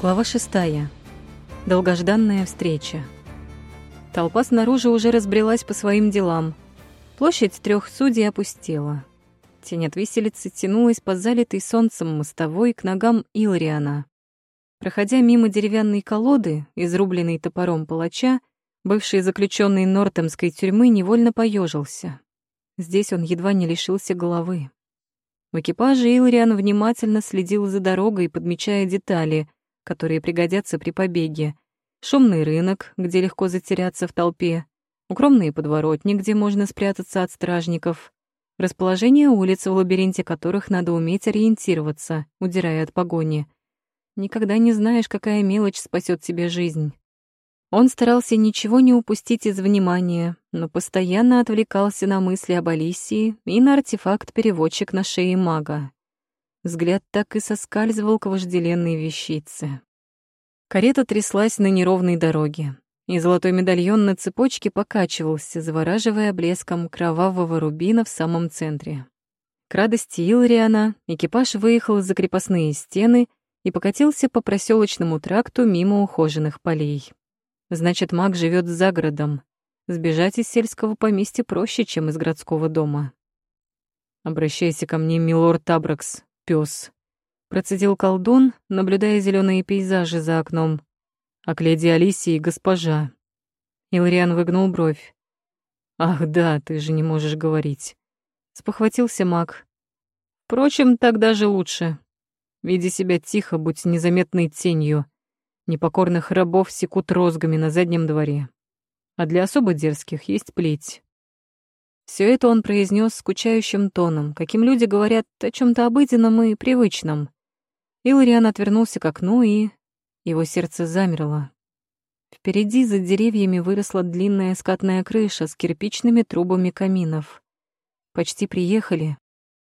Глава шестая. Долгожданная встреча. Толпа снаружи уже разбрелась по своим делам. Площадь трех судей опустела. Тень от виселицы тянулась по залитой солнцем мостовой к ногам Илриана. Проходя мимо деревянной колоды, изрубленной топором палача, бывший заключенный Нортемской тюрьмы невольно поежился. Здесь он едва не лишился головы. В экипаже Илриан внимательно следил за дорогой, подмечая детали, которые пригодятся при побеге. Шумный рынок, где легко затеряться в толпе, укромные подворотни, где можно спрятаться от стражников, расположение улиц, в лабиринте которых надо уметь ориентироваться, удирая от погони. Никогда не знаешь, какая мелочь спасет тебе жизнь. Он старался ничего не упустить из внимания, но постоянно отвлекался на мысли об Алисии и на артефакт-переводчик на шее мага. Взгляд так и соскальзывал к вожделенной вещице. Карета тряслась на неровной дороге, и золотой медальон на цепочке покачивался, завораживая блеском кровавого рубина в самом центре. К радости Илриана экипаж выехал за крепостные стены и покатился по проселочному тракту мимо ухоженных полей. Значит, маг живет за городом. Сбежать из сельского поместья проще, чем из городского дома. «Обращайся ко мне, милорд Табракс, пес, процедил колдун, наблюдая зеленые пейзажи за окном. А к леди Алисии госпожа. Илриан выгнул бровь. «Ах да, ты же не можешь говорить». Спохватился маг. «Впрочем, так даже лучше. Веди себя тихо, будь незаметной тенью. Непокорных рабов секут розгами на заднем дворе. А для особо дерзких есть плеть. Все это он произнес скучающим тоном, каким люди говорят о чем то обыденном и привычном. Илариан отвернулся к окну, и его сердце замерло. Впереди за деревьями выросла длинная скатная крыша с кирпичными трубами каминов. Почти приехали.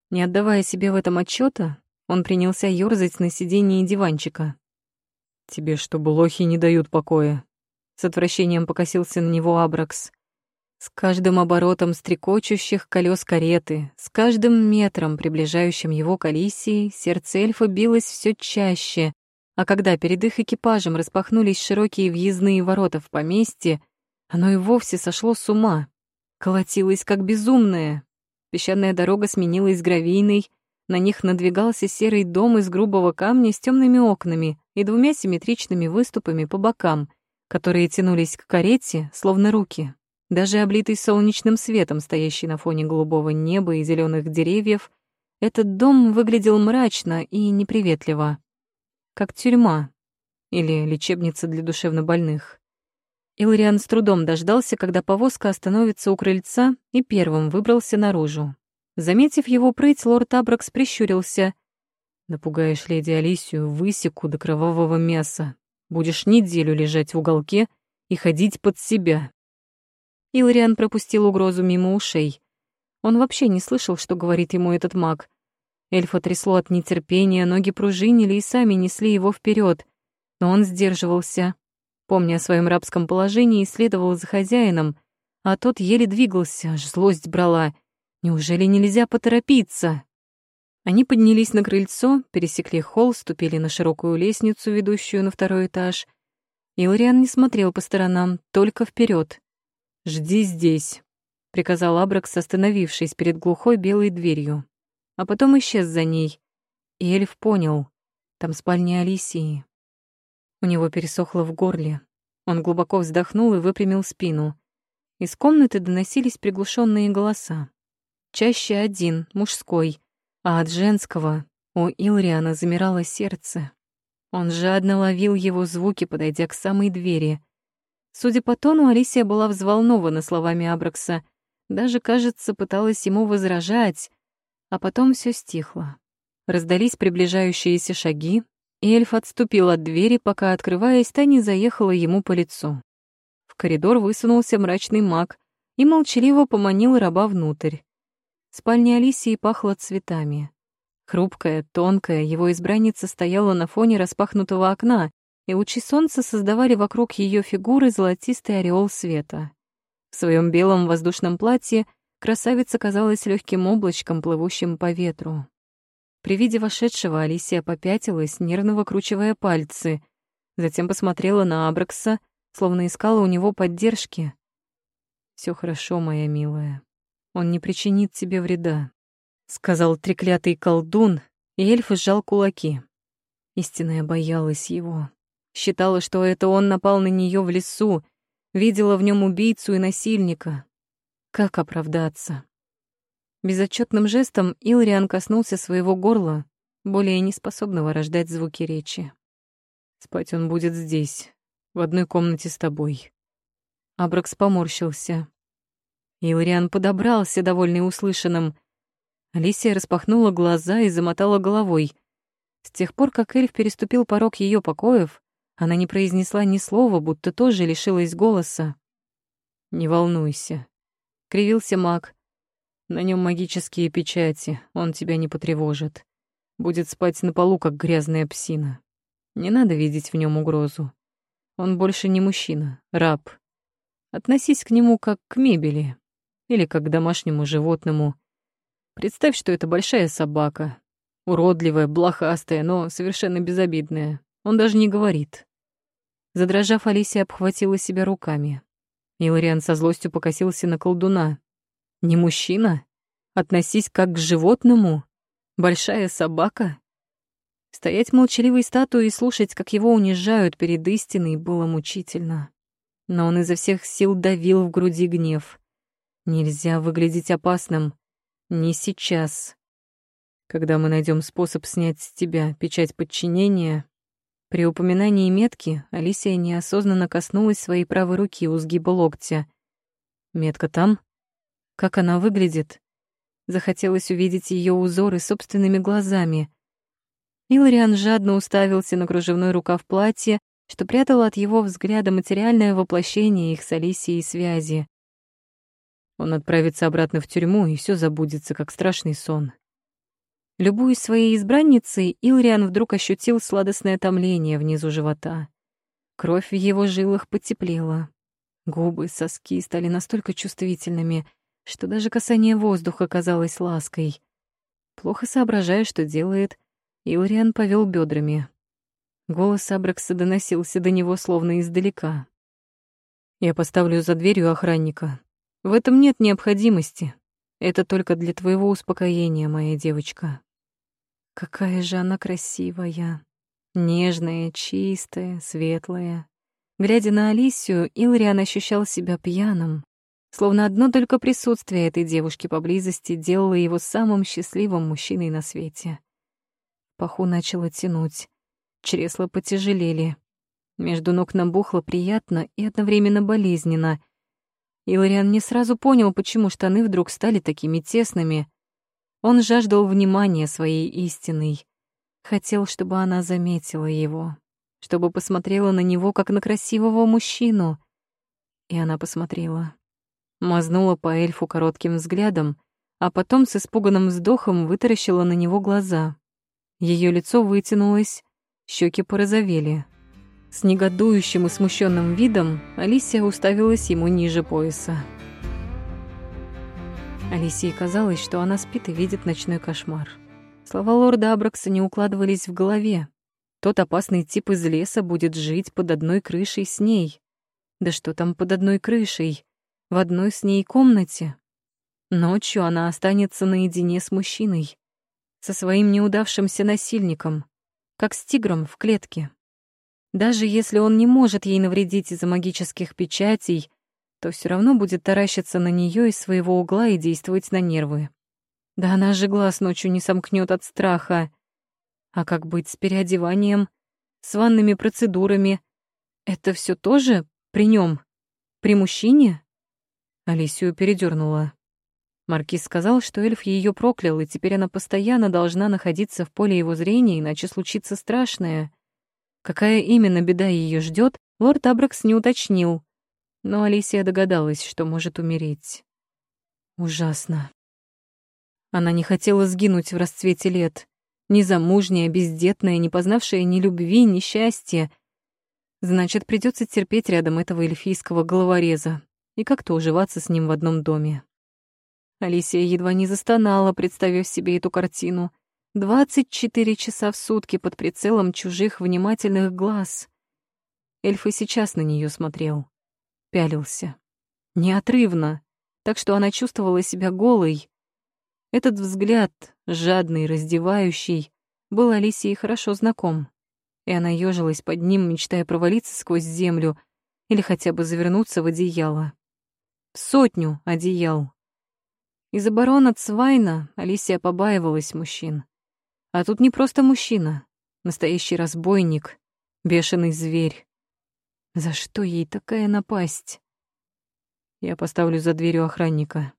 Не отдавая себе в этом отчета, он принялся ёрзать на сиденье диванчика. «Тебе что, блохи не дают покоя?» С отвращением покосился на него Абракс. С каждым оборотом стрекочущих колес кареты, с каждым метром, приближающим его к Алисии, сердце эльфа билось все чаще, а когда перед их экипажем распахнулись широкие въездные ворота в поместье, оно и вовсе сошло с ума. Колотилось как безумное. Песчаная дорога сменилась гравийной, на них надвигался серый дом из грубого камня с темными окнами и двумя симметричными выступами по бокам, которые тянулись к карете, словно руки. Даже облитый солнечным светом, стоящий на фоне голубого неба и зеленых деревьев, этот дом выглядел мрачно и неприветливо, как тюрьма или лечебница для душевнобольных. Илриан с трудом дождался, когда повозка остановится у крыльца, и первым выбрался наружу. Заметив его прыть, лорд Абракс прищурился. «Напугаешь леди Алисию, высеку до кровавого мяса. Будешь неделю лежать в уголке и ходить под себя». Илриан пропустил угрозу мимо ушей. Он вообще не слышал, что говорит ему этот маг. Эльфа трясло от нетерпения, ноги пружинили и сами несли его вперед, но он сдерживался. Помня о своем рабском положении, следовал за хозяином, а тот еле двигался, аж злость брала. Неужели нельзя поторопиться? Они поднялись на крыльцо, пересекли холл, ступили на широкую лестницу, ведущую на второй этаж. Илриан не смотрел по сторонам, только вперед. «Жди здесь», — приказал Абракс, остановившись перед глухой белой дверью. А потом исчез за ней. И эльф понял. Там спальня Алисии. У него пересохло в горле. Он глубоко вздохнул и выпрямил спину. Из комнаты доносились приглушенные голоса. Чаще один, мужской, а от женского у Илриана замирало сердце. Он жадно ловил его звуки, подойдя к самой двери — Судя по тону, Алисия была взволнована словами Абракса. Даже, кажется, пыталась ему возражать. А потом все стихло. Раздались приближающиеся шаги, и эльф отступил от двери, пока, открываясь, та не заехала ему по лицу. В коридор высунулся мрачный маг и молчаливо поманил раба внутрь. Спальня Алисии пахла цветами. Хрупкая, тонкая, его избранница стояла на фоне распахнутого окна, и лучи солнца создавали вокруг ее фигуры золотистый ореол света. В своем белом воздушном платье красавица казалась легким облачком, плывущим по ветру. При виде вошедшего Алисия попятилась, нервно выкручивая пальцы, затем посмотрела на Абракса, словно искала у него поддержки. Все хорошо, моя милая. Он не причинит тебе вреда», — сказал треклятый колдун, и эльф сжал кулаки. Истинная боялась его. Считала, что это он напал на нее в лесу, видела в нем убийцу и насильника. Как оправдаться? Безотчетным жестом Илриан коснулся своего горла, более неспособного рождать звуки речи. «Спать он будет здесь, в одной комнате с тобой». Абракс поморщился. Илриан подобрался, довольный услышанным. Алисия распахнула глаза и замотала головой. С тех пор, как эльф переступил порог ее покоев, она не произнесла ни слова, будто тоже лишилась голоса. «Не волнуйся», — кривился маг. «На нем магические печати, он тебя не потревожит. Будет спать на полу, как грязная псина. Не надо видеть в нем угрозу. Он больше не мужчина, раб. Относись к нему как к мебели или как к домашнему животному. Представь, что это большая собака, уродливая, блохастая, но совершенно безобидная. Он даже не говорит. Задрожав, Алисия обхватила себя руками. Илариан со злостью покосился на колдуна. «Не мужчина? Относись как к животному? Большая собака?» Стоять молчаливой статуей и слушать, как его унижают перед истиной, было мучительно. Но он изо всех сил давил в груди гнев. Нельзя выглядеть опасным. Не сейчас. Когда мы найдем способ снять с тебя печать подчинения... При упоминании метки Алисия неосознанно коснулась своей правой руки у сгиба локтя. Метка там? Как она выглядит? Захотелось увидеть ее узоры собственными глазами. Илариан жадно уставился на кружевной рукав платья, что прятало от его взгляда материальное воплощение их с Алисией связи. Он отправится обратно в тюрьму, и все забудется, как страшный сон. Любуясь своей избранницей, Илриан вдруг ощутил сладостное томление внизу живота. Кровь в его жилах потеплела. Губы, соски стали настолько чувствительными, что даже касание воздуха казалось лаской. Плохо соображая, что делает, Илриан повел бедрами. Голос Абракса доносился до него словно издалека. «Я поставлю за дверью охранника. В этом нет необходимости. Это только для твоего успокоения, моя девочка». Какая же она красивая. Нежная, чистая, светлая. Глядя на Алисию, Илриан ощущал себя пьяным. Словно одно только присутствие этой девушки поблизости делало его самым счастливым мужчиной на свете. Паху начало тянуть. Чресла потяжелели. Между ног набухло приятно и одновременно болезненно. Илариан не сразу понял, почему штаны вдруг стали такими тесными. Он жаждал внимания своей истиной. Хотел, чтобы она заметила его, чтобы посмотрела на него, как на красивого мужчину. И она посмотрела. Мазнула по эльфу коротким взглядом, а потом с испуганным вздохом вытаращила на него глаза. Ее лицо вытянулось, щеки порозовели. С негодующим и смущенным видом Алисия уставилась ему ниже пояса. Алисии казалось, что она спит и видит ночной кошмар. Слова лорда Абракса не укладывались в голове. Тот опасный тип из леса будет жить под одной крышей с ней. Да что там под одной крышей? В одной с ней комнате. Ночью она останется наедине с мужчиной. Со своим неудавшимся насильником. Как с тигром в клетке. Даже если он не может ей навредить из-за магических печатей, то все равно будет таращиться на нее из своего угла и действовать на нервы. Да она же глаз ночью не сомкнет от страха. А как быть с переодеванием, с ванными процедурами? Это все тоже при нем, при мужчине? Алисию передернула. Маркиз сказал, что эльф ее проклял, и теперь она постоянно должна находиться в поле его зрения, иначе случится страшное. Какая именно беда ее ждет, лорд Абракс не уточнил, но Алисия догадалась, что может умереть. Ужасно. Она не хотела сгинуть в расцвете лет. Незамужняя, бездетная, не познавшая ни любви, ни счастья. Значит, придется терпеть рядом этого эльфийского головореза и как-то уживаться с ним в одном доме. Алисия едва не застонала, представив себе эту картину. 24 часа в сутки под прицелом чужих внимательных глаз. Эльф и сейчас на нее смотрел. Пялился. Неотрывно, так что она чувствовала себя голой. Этот взгляд, жадный, раздевающий, был Алисии хорошо знаком, и она ёжилась под ним, мечтая провалиться сквозь землю или хотя бы завернуться в одеяло. В сотню одеял. Из-за барона Цвайна Алисия побаивалась мужчин. А тут не просто мужчина, настоящий разбойник, бешеный зверь. За что ей такая напасть? Я поставлю за дверью охранника.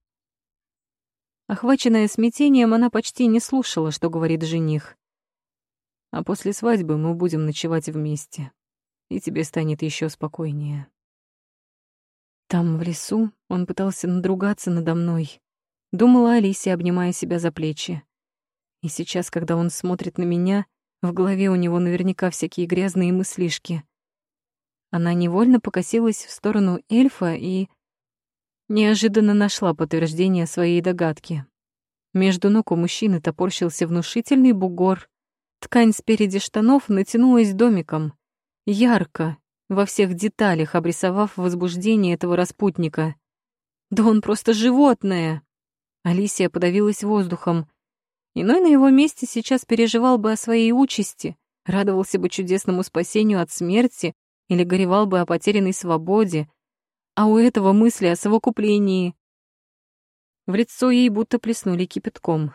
Охваченная смятением, она почти не слушала, что говорит жених. А после свадьбы мы будем ночевать вместе, и тебе станет еще спокойнее. Там, в лесу, он пытался надругаться надо мной. Думала Алисия, обнимая себя за плечи. И сейчас, когда он смотрит на меня, в голове у него наверняка всякие грязные мыслишки. Она невольно покосилась в сторону эльфа и неожиданно нашла подтверждение своей догадки. Между ног у мужчины топорщился внушительный бугор. Ткань спереди штанов натянулась домиком. Ярко, во всех деталях обрисовав возбуждение этого распутника. «Да он просто животное!» Алисия подавилась воздухом. Иной на его месте сейчас переживал бы о своей участи, радовался бы чудесному спасению от смерти или горевал бы о потерянной свободе, а у этого мысли о совокуплении. В лицо ей будто плеснули кипятком.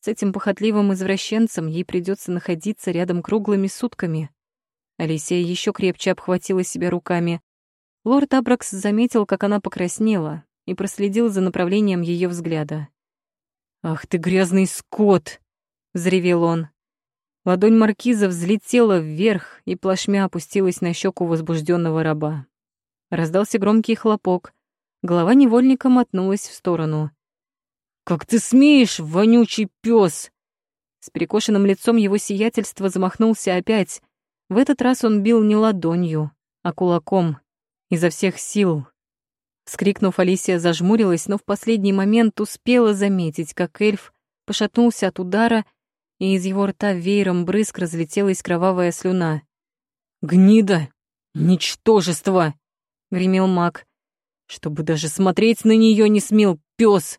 С этим похотливым извращенцем ей придется находиться рядом круглыми сутками. Алисия еще крепче обхватила себя руками. Лорд Абракс заметил, как она покраснела, и проследил за направлением ее взгляда. «Ах ты грязный скот!» — взревел он. Ладонь маркиза взлетела вверх и плашмя опустилась на щеку возбужденного раба. Раздался громкий хлопок. Голова невольника мотнулась в сторону. «Как ты смеешь, вонючий пес!» С перекошенным лицом его сиятельство замахнулся опять. В этот раз он бил не ладонью, а кулаком. Изо всех сил, Вскрикнув, Алисия зажмурилась, но в последний момент успела заметить, как эльф пошатнулся от удара, и из его рта веером брызг разлетелась кровавая слюна. «Гнида! Ничтожество!» — гремел маг. «Чтобы даже смотреть на нее не смел пес!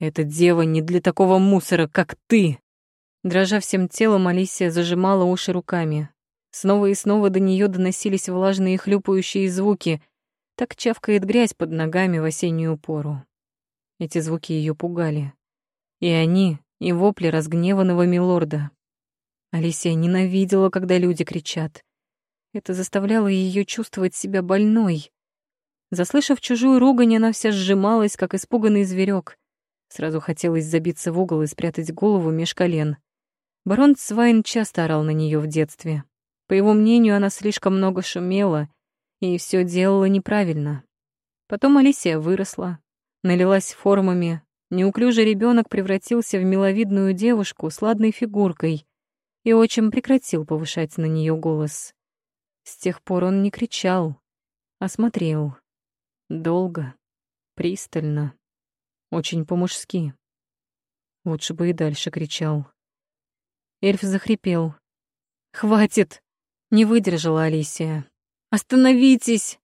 Эта дева не для такого мусора, как ты!» Дрожа всем телом, Алисия зажимала уши руками. Снова и снова до нее доносились влажные хлюпающие звуки — так чавкает грязь под ногами в осеннюю пору. Эти звуки ее пугали. И они, и вопли разгневанного милорда. Алисия ненавидела, когда люди кричат. Это заставляло ее чувствовать себя больной. Заслышав чужую ругань, она вся сжималась, как испуганный зверек. Сразу хотелось забиться в угол и спрятать голову меж колен. Барон Цвайн часто орал на нее в детстве. По его мнению, она слишком много шумела и все делала неправильно. Потом Алисия выросла, налилась формами, неуклюжий ребенок превратился в миловидную девушку с ладной фигуркой, и отчим прекратил повышать на нее голос. С тех пор он не кричал, а смотрел. Долго, пристально, очень по-мужски. Лучше бы и дальше кричал. Эльф захрипел. «Хватит!» — не выдержала Алисия. Остановитесь!»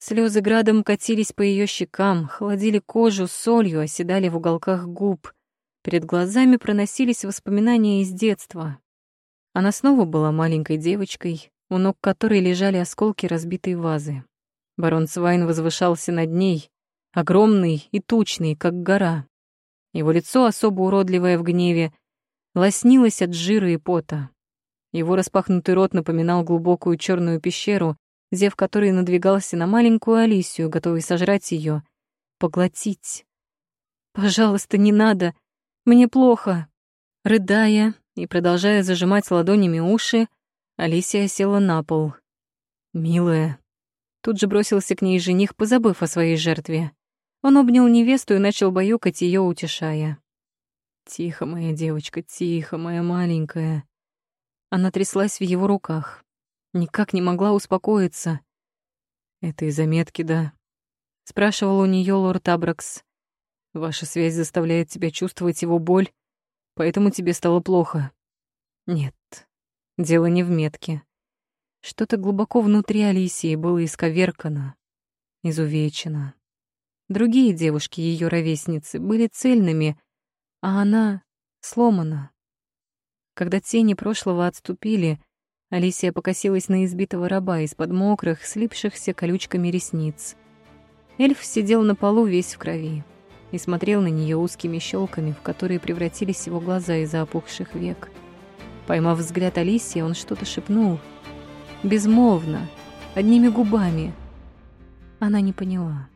Слезы градом катились по ее щекам, холодили кожу солью, оседали в уголках губ. Перед глазами проносились воспоминания из детства. Она снова была маленькой девочкой, у ног которой лежали осколки разбитой вазы. Барон Свайн возвышался над ней, огромный и тучный, как гора. Его лицо, особо уродливое в гневе, лоснилось от жира и пота. Его распахнутый рот напоминал глубокую черную пещеру, зев которой надвигался на маленькую Алисию, готовый сожрать ее, поглотить. «Пожалуйста, не надо! Мне плохо!» Рыдая и продолжая зажимать ладонями уши, Алисия села на пол. «Милая». Тут же бросился к ней жених, позабыв о своей жертве. Он обнял невесту и начал баюкать ее, утешая. «Тихо, моя девочка, тихо, моя маленькая. Она тряслась в его руках. Никак не могла успокоиться. «Это из заметки, да?» — спрашивал у нее лорд Абракс. «Ваша связь заставляет тебя чувствовать его боль. Поэтому тебе стало плохо. Нет, дело не в метке. Что-то глубоко внутри Алисии было исковеркано, изувечено. Другие девушки, ее ровесницы, были цельными, а она сломана. Когда тени прошлого отступили, Алисия покосилась на избитого раба из-под мокрых, слипшихся колючками ресниц. Эльф сидел на полу весь в крови и смотрел на нее узкими щелками, в которые превратились его глаза из-за опухших век. Поймав взгляд Алисии, он что-то шепнул. Безмолвно, одними губами. Она не поняла.